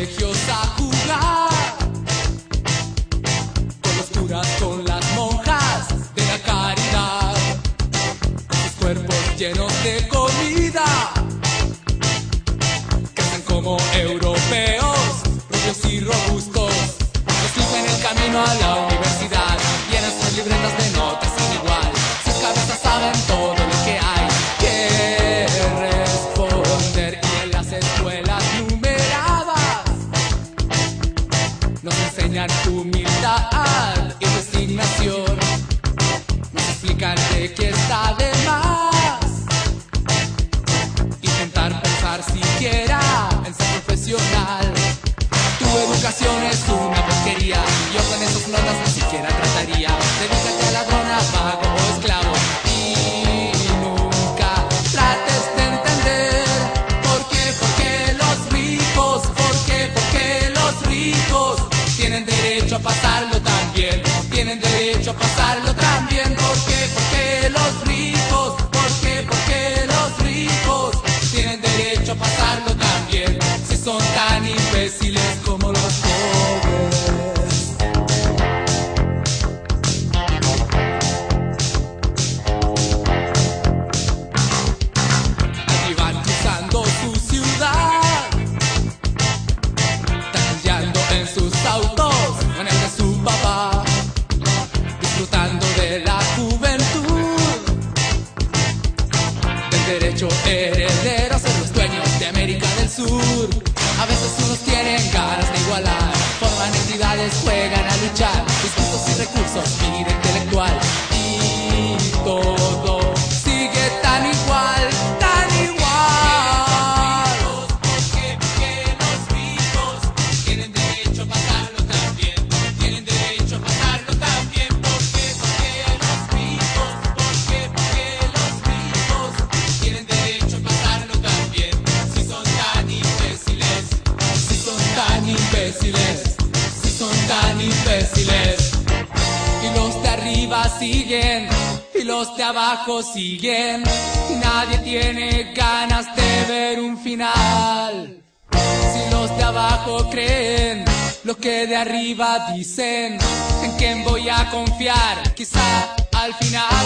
colegios a jugar. Con los curas, con las monjas de la caridad. con Sus cuerpos llenos de comida. Crecen como europeos, rubios y robustos. Nos en el camino a la educación es una porquería. Yo con esas notas ni siquiera trataría. Dedícate derecho heredero a ser los dueños de América del Sur. A veces unos tienen ganas de igualar, forman entidades, juegan a luchar, discursos y recursos, vida siguen, y los de abajo siguen. Y nadie tiene ganas de ver un final. Si los de abajo creen lo que de arriba dicen, ¿en quién voy a confiar? Quizá al final.